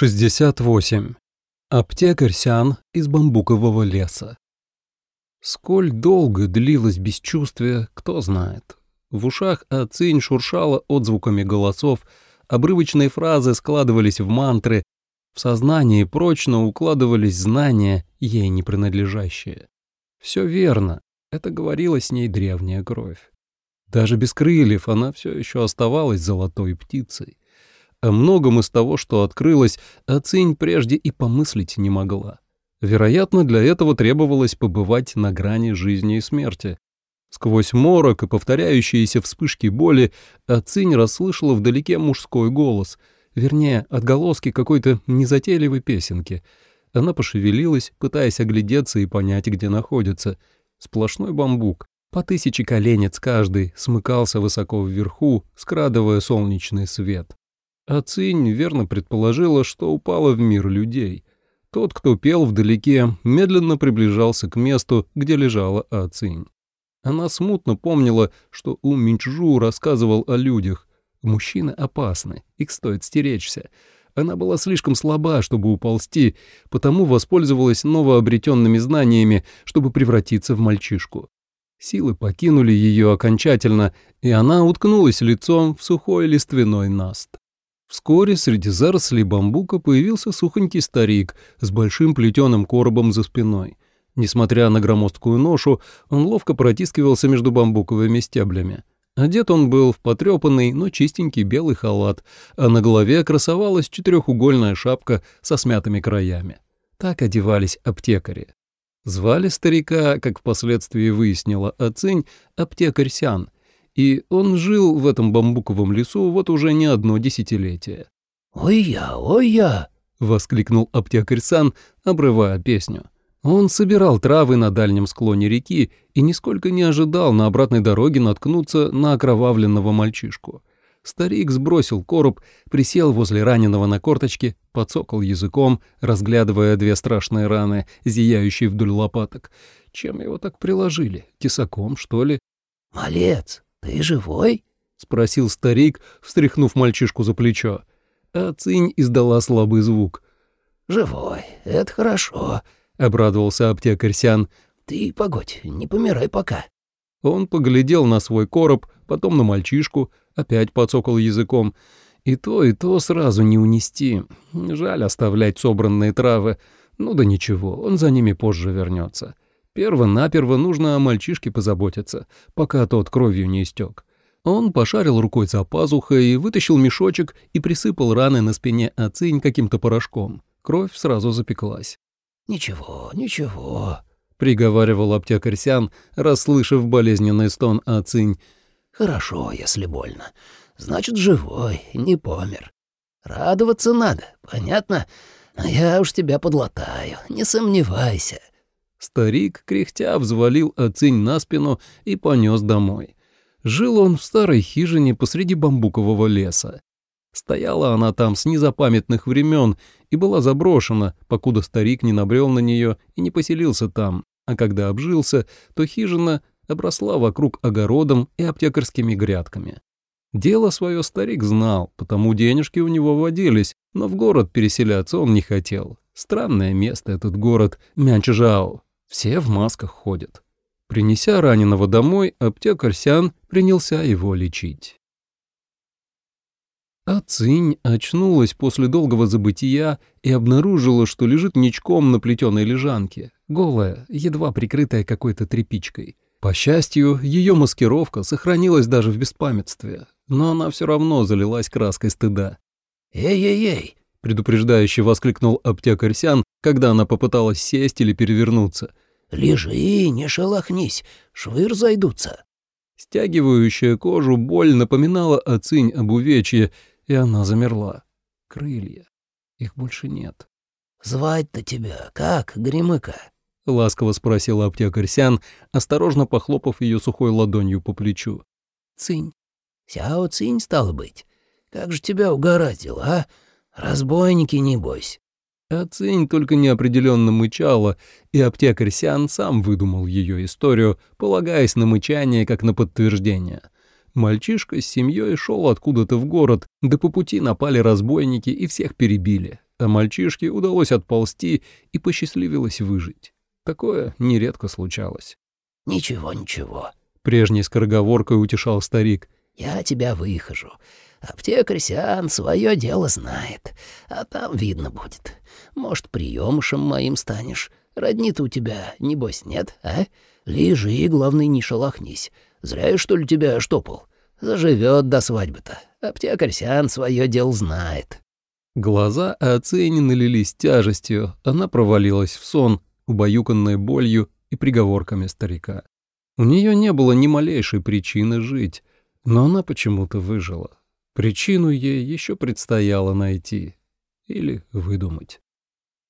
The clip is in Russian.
68. Аптекарь Сян из бамбукового леса. Сколь долго длилось бесчувствие, кто знает. В ушах Ацинь шуршала отзвуками голосов, обрывочные фразы складывались в мантры, в сознании прочно укладывались знания, ей не принадлежащие. Все верно, это говорила с ней древняя кровь. Даже без крыльев она все еще оставалась золотой птицей. О многом из того, что открылось, Ацинь прежде и помыслить не могла. Вероятно, для этого требовалось побывать на грани жизни и смерти. Сквозь морок и повторяющиеся вспышки боли Ацинь расслышала вдалеке мужской голос, вернее, отголоски какой-то незатейливой песенки. Она пошевелилась, пытаясь оглядеться и понять, где находится. Сплошной бамбук, по тысяче коленец каждый, смыкался высоко вверху, скрадывая солнечный свет. Ацинь верно предположила, что упала в мир людей. Тот, кто пел вдалеке, медленно приближался к месту, где лежала Ацинь. Она смутно помнила, что у Минчжу рассказывал о людях. Мужчины опасны, их стоит стеречься. Она была слишком слаба, чтобы уползти, потому воспользовалась новообретенными знаниями, чтобы превратиться в мальчишку. Силы покинули ее окончательно, и она уткнулась лицом в сухой лиственной наст. Вскоре среди зарослей бамбука появился сухонький старик с большим плетеным коробом за спиной. Несмотря на громоздкую ношу, он ловко протискивался между бамбуковыми стеблями. Одет он был в потрепанный, но чистенький белый халат, а на голове красовалась четырехугольная шапка со смятыми краями. Так одевались аптекари. Звали старика, как впоследствии выяснила Ацинь, аптекарь Сян — и он жил в этом бамбуковом лесу вот уже не одно десятилетие. «Ой-я, ой-я!» — воскликнул аптекарь Сан, обрывая песню. Он собирал травы на дальнем склоне реки и нисколько не ожидал на обратной дороге наткнуться на окровавленного мальчишку. Старик сбросил короб, присел возле раненого на корточке, подсокал языком, разглядывая две страшные раны, зияющие вдоль лопаток. Чем его так приложили? Тесаком, что ли? «Малец, «Ты живой?» — спросил старик, встряхнув мальчишку за плечо. А Цинь издала слабый звук. «Живой, это хорошо», — обрадовался аптекарь Сян. «Ты погодь, не помирай пока». Он поглядел на свой короб, потом на мальчишку, опять подсокал языком. И то, и то сразу не унести. Жаль оставлять собранные травы. Ну да ничего, он за ними позже вернется. Перво-наперво нужно о мальчишке позаботиться, пока тот кровью не истек. Он пошарил рукой за пазухой, вытащил мешочек и присыпал раны на спине Ацинь каким-то порошком. Кровь сразу запеклась. «Ничего, ничего», — приговаривал аптекарь Сян, расслышав болезненный стон Ацинь. «Хорошо, если больно. Значит, живой, не помер. Радоваться надо, понятно? А я уж тебя подлатаю, не сомневайся». Старик, кряхтя, взвалил оцень на спину и понес домой. Жил он в старой хижине посреди бамбукового леса. Стояла она там с незапамятных времен и была заброшена, покуда старик не набрел на нее и не поселился там, а когда обжился, то хижина обросла вокруг огородом и аптекарскими грядками. Дело свое старик знал, потому денежки у него водились, но в город переселяться он не хотел. Странное место этот город Мянчжао. Все в масках ходят. Принеся раненого домой, аптекарь Сян принялся его лечить. А Цинь очнулась после долгого забытия и обнаружила, что лежит ничком на плетеной лежанке, голая, едва прикрытая какой-то тряпичкой. По счастью, ее маскировка сохранилась даже в беспамятстве, но она все равно залилась краской стыда. «Эй-эй-ей!» — предупреждающе воскликнул аптекарь Сян, когда она попыталась сесть или перевернуться. «Лежи, не шелохнись, швы разойдутся». Стягивающая кожу боль напоминала о цинь об увечье, и она замерла. Крылья. Их больше нет. «Звать-то тебя как, Гремыка?» — ласково спросила аптекарь Сян, осторожно похлопав ее сухой ладонью по плечу. «Цинь. Сяо Цинь, стало быть. Как же тебя угораздило, а? Разбойники, небось». А Цинь только неопределенно мычала, и аптекарь Сян сам выдумал ее историю, полагаясь на мычание как на подтверждение. Мальчишка с семьей шел откуда-то в город, да по пути напали разбойники и всех перебили. а мальчишке удалось отползти и посчастливилось выжить. Такое нередко случалось. «Ничего, ничего», — прежней скороговоркой утешал старик. «Я тебя выхожу. Аптекарь Сиан свое дело знает, а там видно будет. Может, приемышем моим станешь. Родни-то у тебя, небось, нет, а? Лежи, главное, не шелохнись. Зря я, что ли, тебя штопал. Заживет до свадьбы-то. Аптекарь Сиан свое дело знает». Глаза Ацени налились тяжестью, она провалилась в сон, убаюканная болью и приговорками старика. У нее не было ни малейшей причины жить, но она почему-то выжила. Причину ей еще предстояло найти или выдумать.